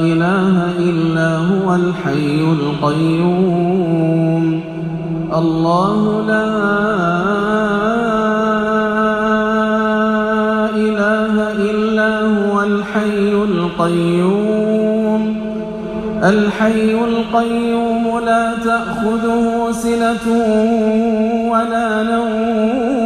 إله إلا هو الحي القيوم. الله لا إله إلا هو الحي القيوم. الحي القيوم لا تأخذه سنة ولا نوم.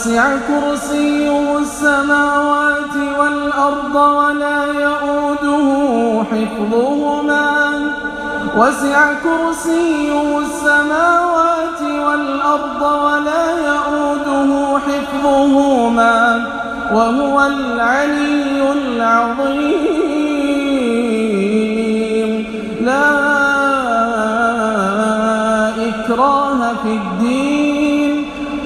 وسع كرسيه السماوات والأرض ولا يؤوده حفظهما. وسع كرسيه السماوات والأرض ولا يؤوده حفظهما. وهو العلي العظيم. لا إكراه في الدين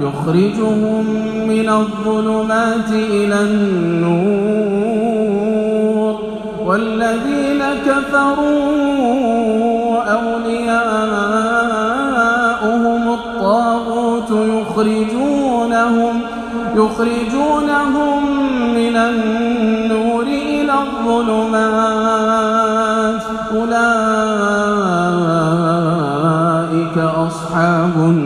يخرجهم من الظلمات إلى النور. والذين كفروا أولياؤهم الطاغوت يخرجونهم يخرجونهم من النور إلى الظلمات. أولئك أصحاب النار. هم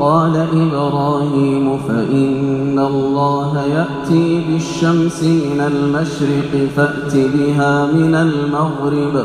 قال إبراهيم فإن الله يأتي بالشمس من المشرق فأت بها من المغرب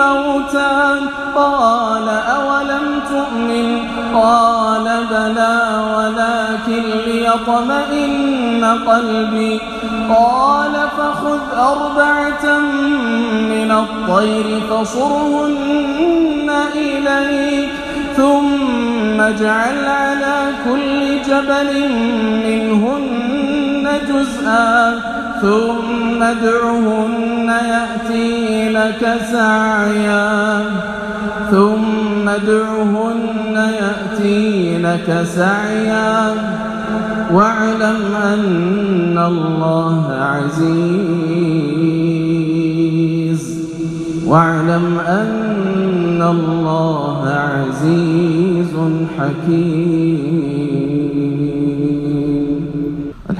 الموتى قال أولم تؤمن؟ قال بلى ولكن ليطمئن قلبي. قال فخذ أربعة من الطير فصرهن إليك ثم اجعل على كل جبل منهن جزءا. ثم ادعهن يأتينك سعيا. ثم ادعهن يأتينك سعيا. واعلم أن الله عزيز. واعلم أن الله عزيز حكيم.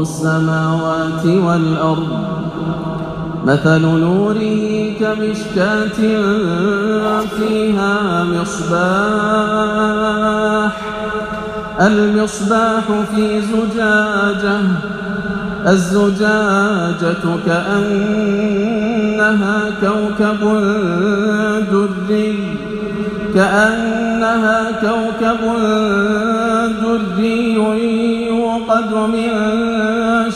السماوات والأرض مثل نوره كمشكاة فيها مصباح المصباح في زجاجة الزجاجة كأنها كوكب دري كأنها كوكب دري يوقد من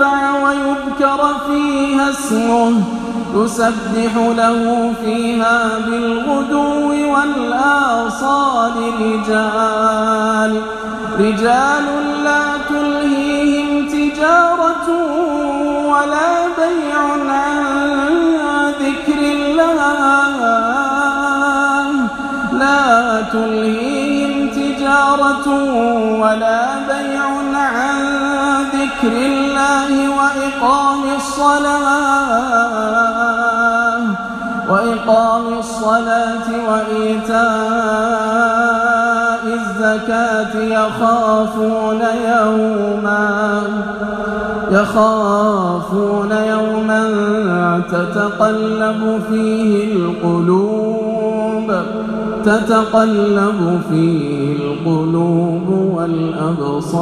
ويذكر فيها اسمه يسبح له فيها بالغدو والآصال رجال. رجال لا تلهيهم تجارة ولا بيع عن ذكر الله. لا تلهيهم تجارة ولا بيع عن ذكر الله وإقام الصلاة وإقام الصلاة وإيتاء الزكاة يخافون يوما يخافون يوما تتقلب فيه القلوب تتقلب فيه القلوب والأبصار